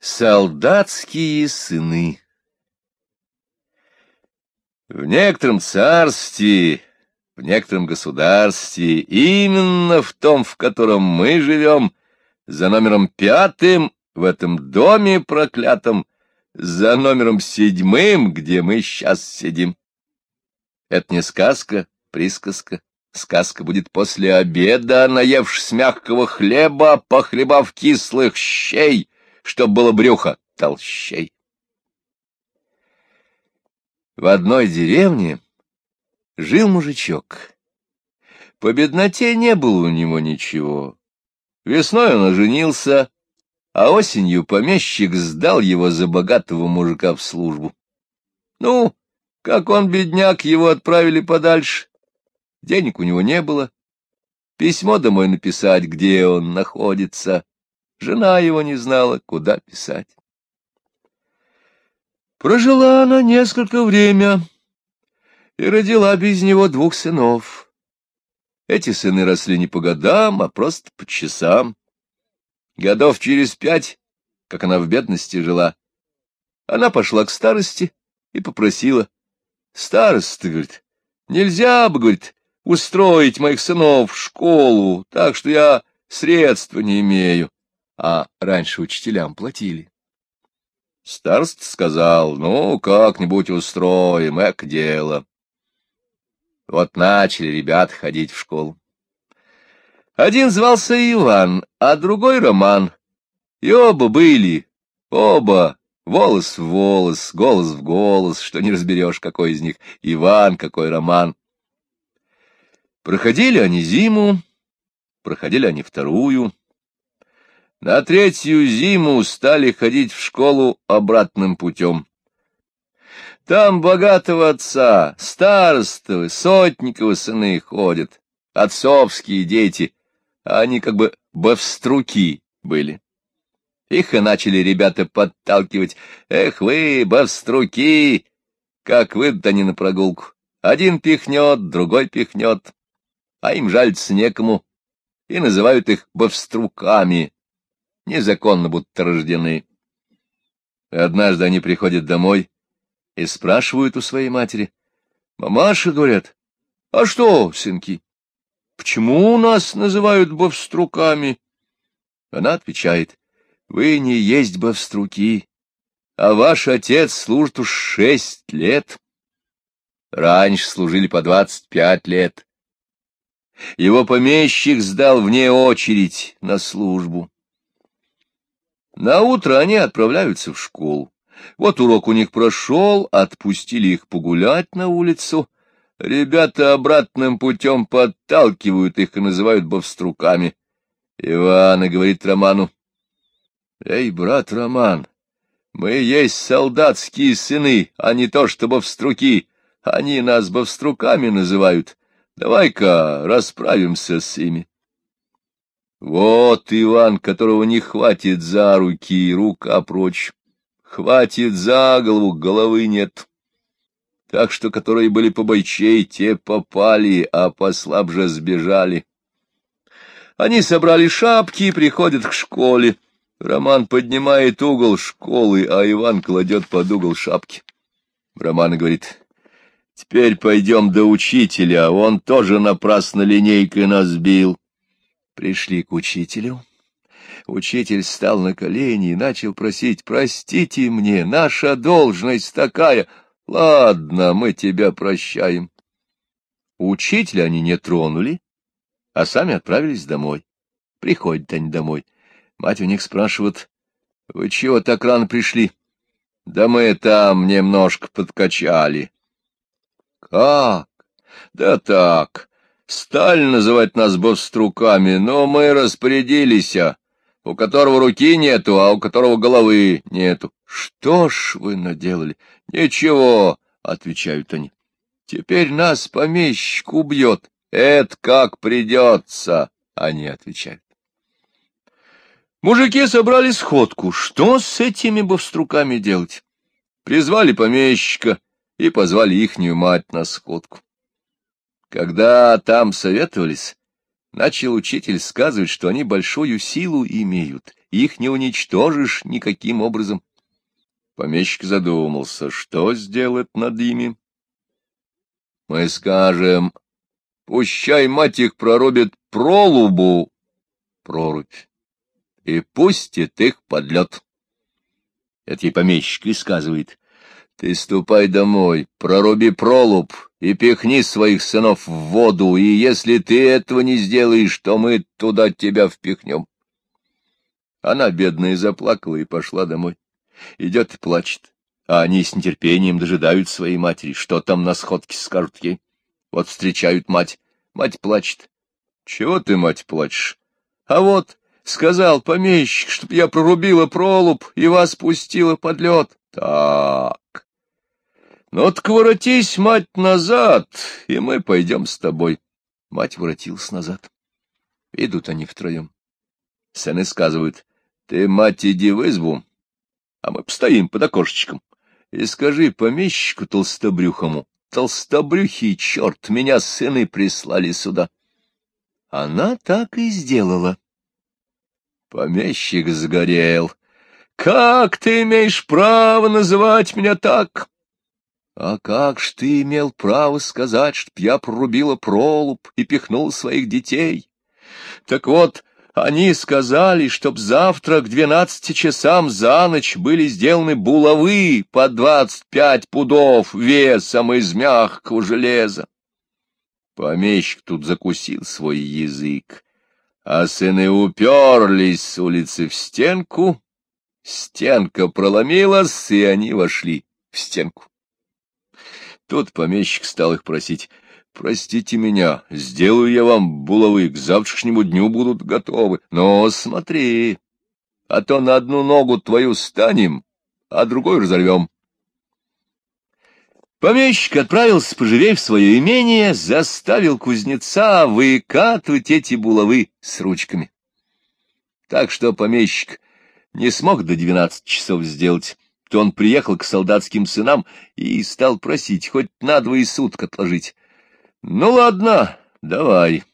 Солдатские сыны В некотором царстве, в некотором государстве, именно в том, в котором мы живем, за номером пятым в этом доме проклятом, за номером седьмым, где мы сейчас сидим. Это не сказка, присказка. Сказка будет после обеда, наевшись мягкого хлеба, похлебав кислых щей, чтоб было брюхо толщей. В одной деревне жил мужичок. По бедноте не было у него ничего. Весной он оженился, а осенью помещик сдал его за богатого мужика в службу. Ну, как он, бедняк, его отправили подальше. Денег у него не было. Письмо домой написать, где он находится, Жена его не знала, куда писать. Прожила она несколько время и родила без него двух сынов. Эти сыны росли не по годам, а просто по часам. Годов через пять, как она в бедности жила, она пошла к старости и попросила. Староста, говорит, нельзя бы, говорит, устроить моих сынов в школу, так что я средства не имею а раньше учителям платили. Старост сказал, ну, как-нибудь устроим, эк дело. Вот начали ребят ходить в школу. Один звался Иван, а другой Роман. И оба были, оба, волос в волос, голос в голос, что не разберешь, какой из них Иван, какой Роман. Проходили они зиму, проходили они вторую, на третью зиму стали ходить в школу обратным путем. Там богатого отца, старостовы, сотниковы сыны ходят, отцовские дети, а они как бы бовструки были. Их и начали ребята подталкивать. Эх вы, бовструки! Как выйдут они на прогулку. Один пихнет, другой пихнет, а им жальться некому, и называют их бовструками незаконно будто рождены. Однажды они приходят домой и спрашивают у своей матери. «Мамаша, — говорят, — а что, сынки, почему нас называют бовструками?» Она отвечает, «Вы не есть бовструки, а ваш отец служит уж шесть лет. Раньше служили по двадцать пять лет. Его помещик сдал вне очередь на службу. На утро они отправляются в школу. Вот урок у них прошел, отпустили их погулять на улицу. Ребята обратным путем подталкивают их и называют бовструками. Ивана говорит Роману. — Эй, брат Роман, мы есть солдатские сыны, а не то что бовструки. Они нас бовструками называют. Давай-ка расправимся с ими. Вот Иван, которого не хватит за руки, и рука прочь. Хватит за голову, головы нет. Так что, которые были побойчей, те попали, а послабже сбежали. Они собрали шапки и приходят к школе. Роман поднимает угол школы, а Иван кладет под угол шапки. Роман говорит, теперь пойдем до учителя, он тоже напрасно линейкой нас бил. Пришли к учителю. Учитель стал на колени и начал просить, «Простите мне, наша должность такая. Ладно, мы тебя прощаем». Учителя они не тронули, а сами отправились домой. Приходят они домой. Мать у них спрашивает, «Вы чего так рано пришли?» «Да мы там немножко подкачали». «Как? Да так. Стали называть нас бовструками, но мы распорядились, а у которого руки нету, а у которого головы нету. Что ж вы наделали? Ничего, — отвечают они. Теперь нас помещик убьет. Это как придется, — они отвечают. Мужики собрали сходку. Что с этими бовструками делать? Призвали помещика и позвали ихнюю мать на сходку. Когда там советовались, начал учитель сказывать, что они большую силу имеют их не уничтожишь никаким образом. Помещик задумался, что сделать над ими. Мы скажем, пущай мать их прорубит пролубу, прорубь, и пустит их под лед. Это ей помещик и сказывает. Ты ступай домой, проруби пролуб и пихни своих сынов в воду, и если ты этого не сделаешь, то мы туда тебя впихнем. Она, бедная, заплакала и пошла домой. Идет и плачет, а они с нетерпением дожидают своей матери, что там на сходке скажут ей. Вот встречают мать, мать плачет. Чего ты, мать, плачешь? А вот, сказал помещик, чтоб я прорубила пролуб и вас пустила под лед. Так. Ну, так воротись, мать, назад, и мы пойдем с тобой. Мать воротилась назад. Идут они втроем. Сыны сказывают, ты, мать, иди в избу, а мы постоим под окошечком. И скажи помещику толстобрюхому, толстобрюхий черт, меня сыны прислали сюда. Она так и сделала. Помещик сгорел. Как ты имеешь право называть меня так? А как ж ты имел право сказать, чтоб я прорубила пролуб и пихнул своих детей? Так вот, они сказали, чтоб завтра к двенадцати часам за ночь были сделаны булавы по двадцать пять пудов весом из мягкого железа. Помещик тут закусил свой язык, а сыны уперлись с улицы в стенку, стенка проломилась, и они вошли в стенку. Тут помещик стал их просить. «Простите меня, сделаю я вам булавы, к завтрашнему дню будут готовы. Но смотри, а то на одну ногу твою станем, а другой разорвем». Помещик отправился поживей в свое имение, заставил кузнеца выкатывать эти булавы с ручками. Так что помещик не смог до двенадцати часов сделать то он приехал к солдатским сынам и стал просить хоть на двое суток отложить. Ну, ладно, давай.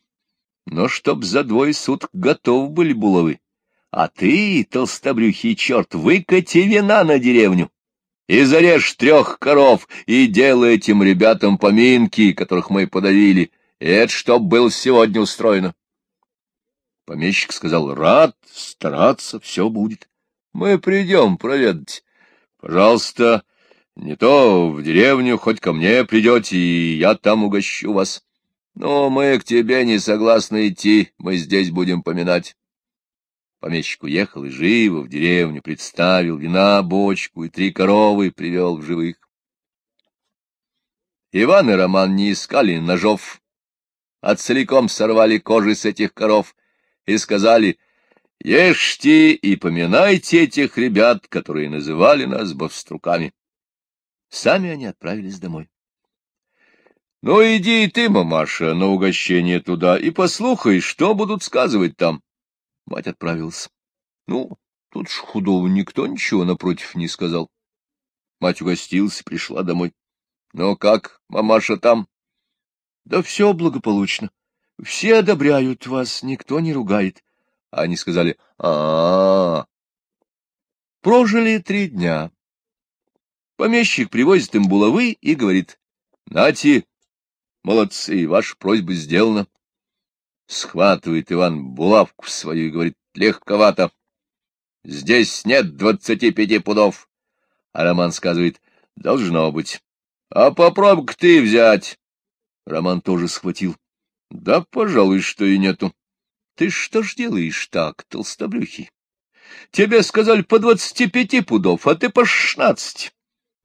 Но чтоб за двое суток готовы были булавы. А ты, толстобрюхий черт, выкати вина на деревню и зарежь трех коров, и делай этим ребятам поминки, которых мы подавили. Это чтоб было сегодня устроено. Помещик сказал, рад стараться, все будет. Мы придем проведать. Пожалуйста, не то в деревню, хоть ко мне придете, и я там угощу вас. Но мы к тебе не согласны идти, мы здесь будем поминать. Помещик уехал и живо в деревню представил вина, бочку и три коровы привел в живых. Иван и Роман не искали ножов, а целиком сорвали кожи с этих коров и сказали — Ешьте и поминайте этих ребят, которые называли нас бовструками. Сами они отправились домой. Ну, иди и ты, мамаша, на угощение туда и послухай, что будут сказывать там. Мать отправилась. Ну, тут ж худого никто ничего напротив не сказал. Мать угостилась и пришла домой. Ну, как, мамаша, там? Да все благополучно. Все одобряют вас, никто не ругает. Они сказали а, -а, -а. Прожили три дня. Помещик привозит им булавы и говорит, «Нати, молодцы, ваша просьба сделана». Схватывает Иван булавку свою и говорит, «Легковато. Здесь нет двадцати пяти пудов». А Роман сказывает, «Должно быть. А попробуй-ка ты взять». Роман тоже схватил. «Да, пожалуй, что и нету». Ты что ж делаешь так, толстобрюхий? Тебе сказали по двадцати пяти пудов, а ты по шестнадцати.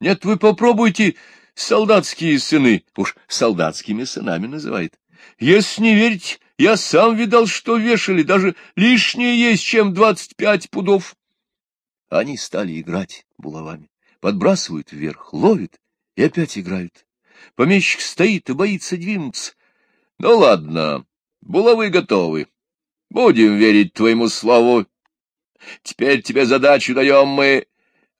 Нет, вы попробуйте, солдатские сыны, уж солдатскими сынами называет. Если не верить, я сам видал, что вешали, даже лишнее есть, чем двадцать пять пудов. Они стали играть булавами, подбрасывают вверх, ловят и опять играют. Помещик стоит и боится двинуться. Ну ладно, булавы готовы. Будем верить твоему слову. Теперь тебе задачу даем мы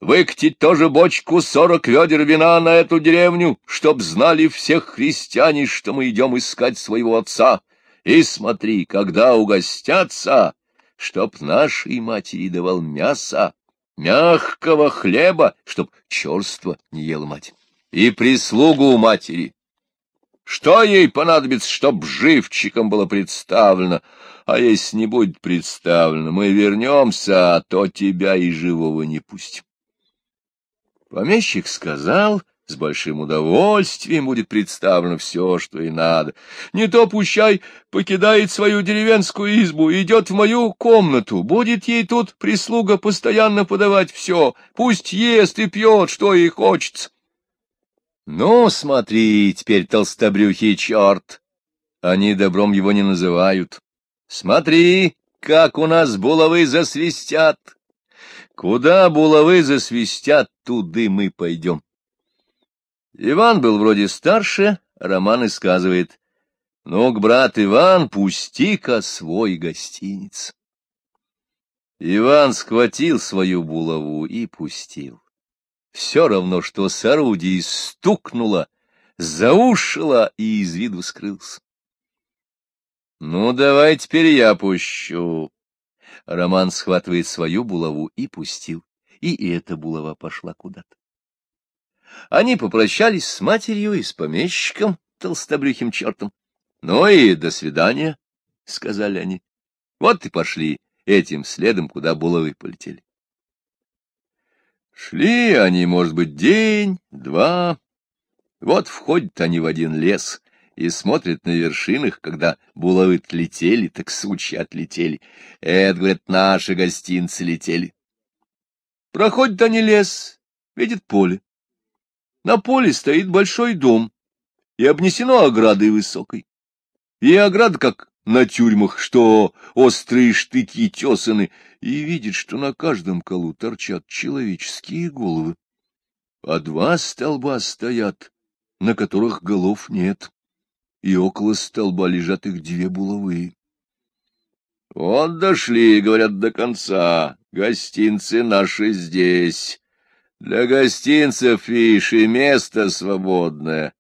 выкатить тоже бочку сорок ведер вина на эту деревню, чтоб знали всех христиане, что мы идем искать своего отца. И смотри, когда угостятся, чтоб нашей матери давал мясо, мягкого хлеба, чтоб черство не ела мать, и прислугу матери. Что ей понадобится, чтоб живчиком было представлено, а если не будет представлено, мы вернемся, а то тебя и живого не пустим. Помещик сказал, с большим удовольствием будет представлено все, что и надо. Не то пущай покидает свою деревенскую избу, идет в мою комнату, будет ей тут прислуга постоянно подавать все, пусть ест и пьет, что ей хочется. Ну, смотри, теперь толстобрюхий черт, они добром его не называют. Смотри, как у нас булавы засвистят. Куда булавы засвистят, туды мы пойдем. Иван был вроде старше, Роман и сказывает. Ну-ка, брат Иван, пусти-ка свой гостиниц. Иван схватил свою булаву и пустил. Все равно, что с орудий стукнуло, заушило и из виду скрылся. Ну, давай теперь я пущу. Роман схватывает свою булаву и пустил, и эта булава пошла куда-то. Они попрощались с матерью и с помещиком, толстобрюхим чертом. — Ну и до свидания, — сказали они. Вот и пошли этим следом, куда булавы полетели. Шли они, может быть, день, два. Вот входят они в один лес и смотрят на вершинах, когда булавы летели, так сучи отлетели. Это, говорят, наши гостинцы летели. Проходят они лес, видят поле. На поле стоит большой дом, и обнесено оградой высокой. И ограда, как на тюрьмах, что острые штыки тесаны, и видит, что на каждом колу торчат человеческие головы. А два столба стоят, на которых голов нет, и около столба лежат их две булавы. Вот дошли, говорят, до конца, гостинцы наши здесь. Для гостинцев, видишь, и место свободное.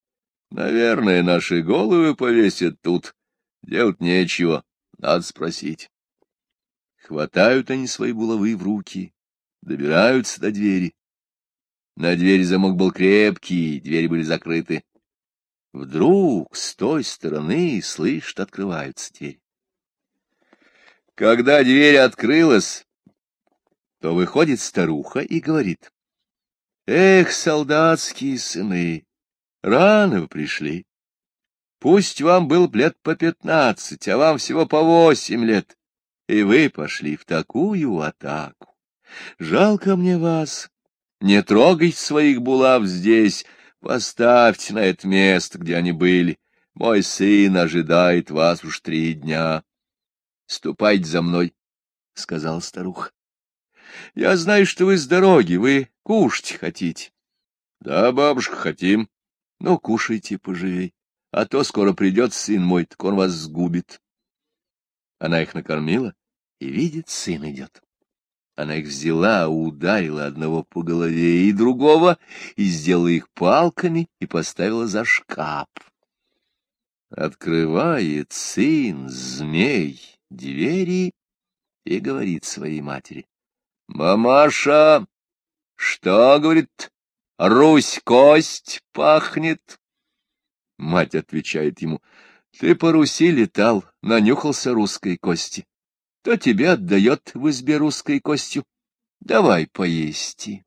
Наверное, наши головы повесят тут. Делать нечего, надо спросить. Хватают они свои булавы в руки, добираются до двери. На двери замок был крепкий, двери были закрыты. Вдруг с той стороны, слышит, открываются двери. Когда дверь открылась, то выходит старуха и говорит. Эх, солдатские сыны, рано вы пришли. Пусть вам был лет по пятнадцать, а вам всего по восемь лет, и вы пошли в такую атаку. Жалко мне вас. Не трогайте своих булав здесь, поставьте на это место, где они были. Мой сын ожидает вас уж три дня. — Ступайте за мной, — сказал старуха. — Я знаю, что вы с дороги, вы Кушать хотите? — Да, бабушка, хотим. — Ну, кушайте поживей, а то скоро придет сын мой, так он вас сгубит. Она их накормила, и видит, сын идет. Она их взяла, ударила одного по голове и другого, и сделала их палками и поставила за шкаф. Открывает сын, змей, двери и говорит своей матери. — Мамаша, что, говорит, Русь кость пахнет? Мать отвечает ему, ты по Руси летал, нанюхался русской кости. То тебе отдает в избе русской костью. Давай поести.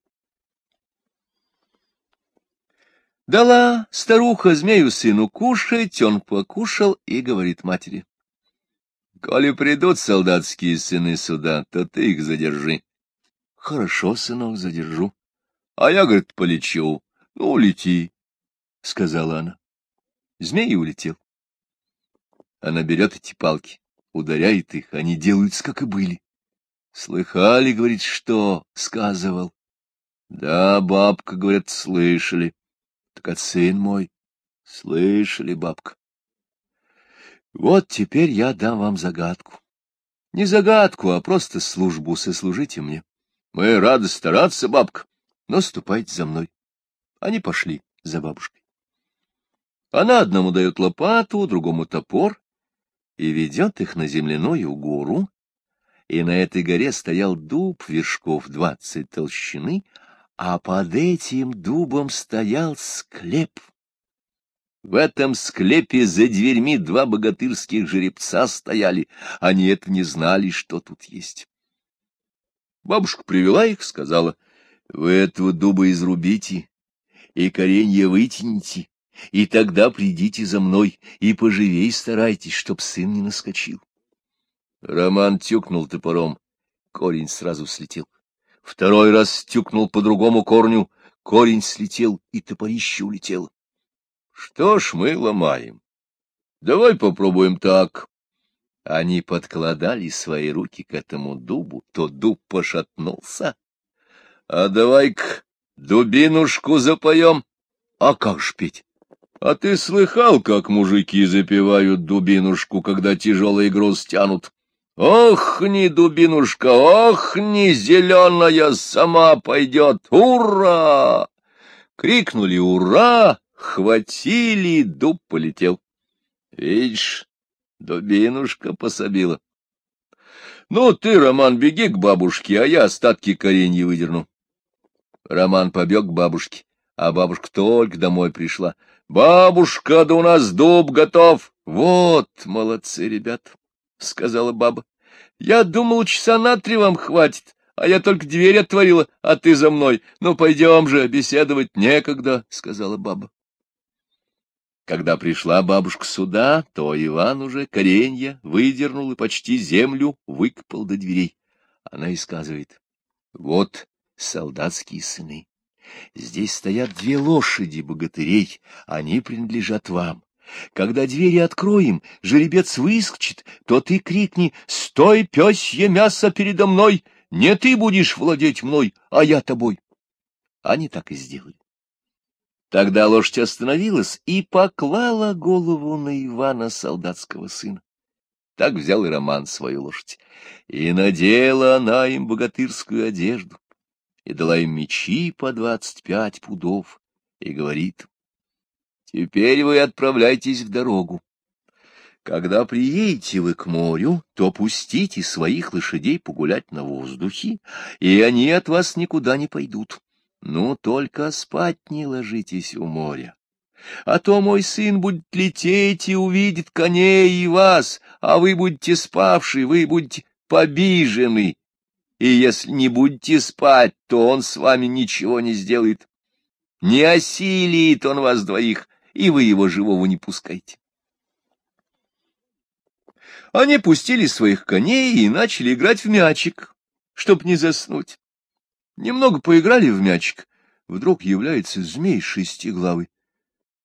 Дала старуха змею сыну кушать, он покушал и говорит матери. Коли придут солдатские сыны сюда, то ты их задержи. — Хорошо, сынок, задержу. — А я, говорит, полечу. — Ну, лети, — сказала она. Змей улетел. Она берет эти палки, ударяет их, они делаются, как и были. Слыхали, говорит, что сказывал? Да, бабка, говорят, слышали. Так от сын мой, слышали, бабка. Вот теперь я дам вам загадку. Не загадку, а просто службу сослужите мне. Мы рады стараться, бабка, но ступайте за мной. Они пошли за бабушкой. Она одному дает лопату, другому топор и ведет их на земляную гору, и на этой горе стоял дуб вершков двадцать толщины, а под этим дубом стоял склеп. В этом склепе за дверьми два богатырских жеребца стояли, они это не знали, что тут есть. Бабушка привела их, сказала, — Вы этого дуба изрубите и коренья вытяните, и тогда придите за мной, и поживей старайтесь, чтоб сын не наскочил. Роман тюкнул топором, корень сразу слетел. Второй раз тюкнул по другому корню, корень слетел, и топорище улетело. Что ж мы ломаем? Давай попробуем так. Они подкладали свои руки к этому дубу, то дуб пошатнулся. А давай-ка дубинушку запоем. А как ж петь? А ты слыхал, как мужики запевают дубинушку, когда тяжелый груз тянут? Ох, не дубинушка, ох, не зеленая сама пойдет! Ура! Крикнули «Ура!» Хватили, дуб полетел. Видишь, дубинушка пособила. Ну, ты, Роман, беги к бабушке, а я остатки коренья выдерну. Роман побег к бабушке, а бабушка только домой пришла. Бабушка, да у нас дуб готов. Вот, молодцы, ребят, — сказала баба. Я думал, часа на три вам хватит, а я только дверь отворила, а ты за мной. Ну, пойдем же, беседовать некогда, — сказала баба. Когда пришла бабушка сюда, то Иван уже коренья выдернул и почти землю выкопал до дверей. Она и сказывает, вот солдатские сыны. Здесь стоят две лошади богатырей, они принадлежат вам. Когда двери откроем, жеребец выскочит, то ты крикни «Стой, пёсье мясо передо мной! Не ты будешь владеть мной, а я тобой!» Они так и сделали. Тогда лошадь остановилась и поклала голову на Ивана, солдатского сына. Так взял и Роман свою лошадь. И надела она им богатырскую одежду, и дала им мечи по двадцать пять пудов, и говорит, «Теперь вы отправляйтесь в дорогу. Когда приедете вы к морю, то пустите своих лошадей погулять на воздухе, и они от вас никуда не пойдут. Ну, только спать не ложитесь у моря. А то мой сын будет лететь и увидит коней и вас, а вы будете спавшие, вы будете побижены. И если не будете спать, то он с вами ничего не сделает. Не осилит он вас двоих, и вы его живого не пускайте. Они пустили своих коней и начали играть в мячик, чтоб не заснуть. Немного поиграли в мячик, вдруг является змей шестиглавый.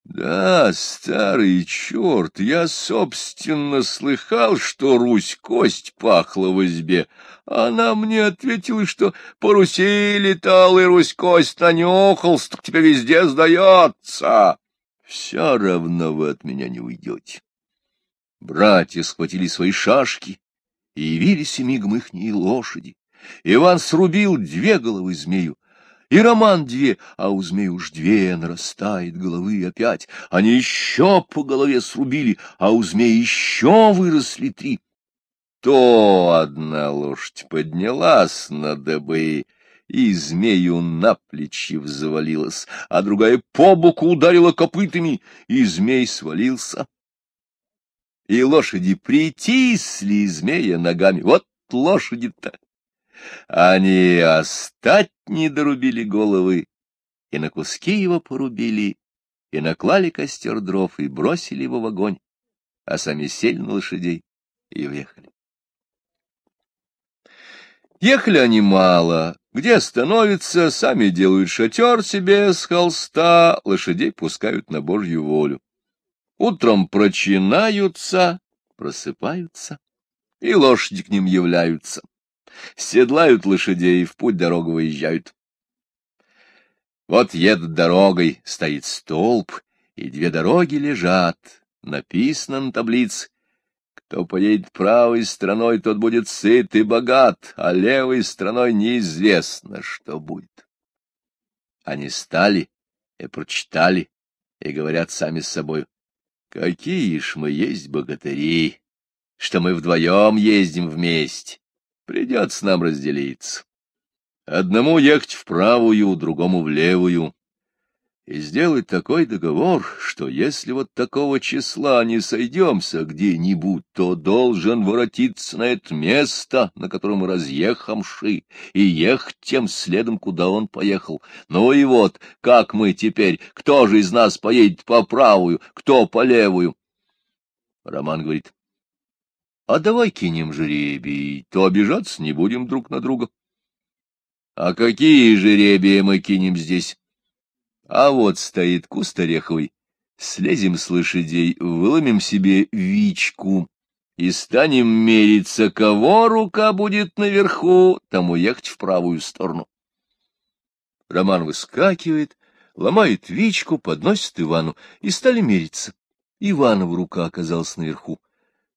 Да, старый черт, я, собственно, слыхал, что Русь кость пахла в избе. Она мне ответила, что по Руси летал и Русь кость нанюхался, так тебе везде сдается. Все равно вы от меня не уйдете. Братья схватили свои шашки, и явились мигом ихние лошади. Иван срубил две головы змею, и Роман две, а у змеи уж две нарастает головы опять. Они еще по голове срубили, а у змеи еще выросли три. То одна лошадь поднялась на дыбы, и змею на плечи взвалилась, а другая по боку ударила копытами, и змей свалился. И лошади притисли змея ногами. Вот лошади-то! Они остать не дорубили головы, и на куски его порубили, и наклали костер дров, и бросили его в огонь, а сами сели на лошадей и уехали. Ехали они мало, где остановятся, сами делают шатер себе с холста, лошадей пускают на Божью волю. Утром прочинаются, просыпаются, и лошади к ним являются седлают лошадей и в путь дорогу выезжают. Вот едут дорогой, стоит столб, и две дороги лежат. Написано на таблице. Кто поедет правой стороной, тот будет сыт и богат, а левой стороной неизвестно, что будет. Они стали и прочитали, и говорят сами с собой, какие ж мы есть богатыри, что мы вдвоем ездим вместе Придется нам разделиться. Одному ехать в правую, другому в левую и сделать такой договор, что если вот такого числа не сойдемся где-нибудь, то должен воротиться на это место, на котором мы разъехамши, и ехать тем следом, куда он поехал. Ну и вот, как мы теперь, кто же из нас поедет по правую, кто по левую? Роман говорит, а давай кинем жеребий, то обижаться не будем друг на друга. А какие жеребия мы кинем здесь? А вот стоит куст ореховый. Слезем с лошадей, выломим себе вичку и станем мериться, кого рука будет наверху, тому ехать в правую сторону. Роман выскакивает, ломает вичку, подносит Ивану, и стали мериться. Иванова рука оказалась наверху.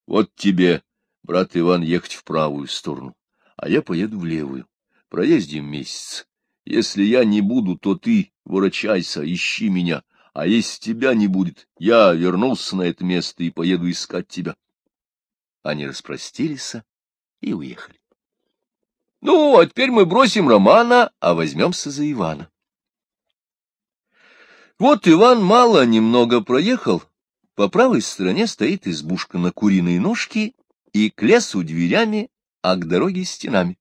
Вот тебе, брат Иван, ехать в правую сторону, а я поеду в левую. Проездим месяц. Если я не буду, то ты ворочайся, ищи меня, а если тебя не будет, я вернулся на это место и поеду искать тебя. Они распростились и уехали. Ну, а теперь мы бросим Романа, а возьмемся за Ивана. Вот Иван мало немного проехал. По правой стороне стоит избушка на куриные ножки и к лесу дверями, а к дороге стенами.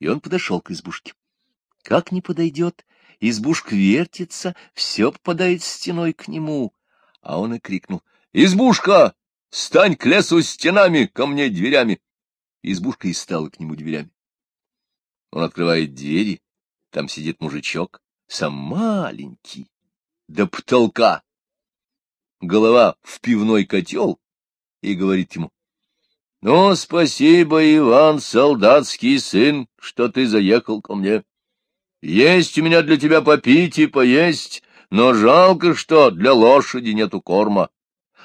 И он подошел к избушке. Как не подойдет, избушка вертится, все попадает стеной к нему. А он и крикнул. — Избушка! Стань к лесу стенами, ко мне дверями! Избушка и стала к нему дверями. Он открывает двери, там сидит мужичок, сам маленький, до потолка. Голова в пивной котел, и говорит ему. — Ну, спасибо, Иван, солдатский сын, что ты заехал ко мне. Есть у меня для тебя попить и поесть, но жалко, что для лошади нету корма.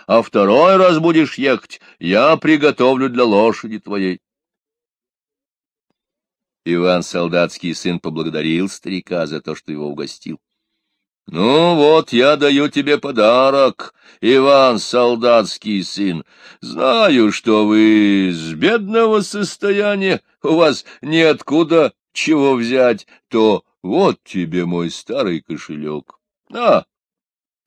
А второй раз будешь ехать, я приготовлю для лошади твоей. Иван, солдатский сын, поблагодарил старика за то, что его угостил. — Ну вот, я даю тебе подарок, Иван, солдатский сын. Знаю, что вы с бедного состояния, у вас неоткуда чего взять, то вот тебе мой старый кошелек. На,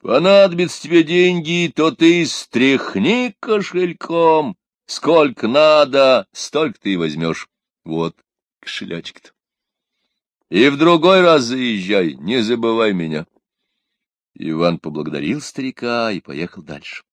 понадобятся тебе деньги, то ты стряхни кошельком. Сколько надо, столько ты и возьмешь. Вот кошелечек-то. И в другой раз заезжай, не забывай меня. Иван поблагодарил старика и поехал дальше.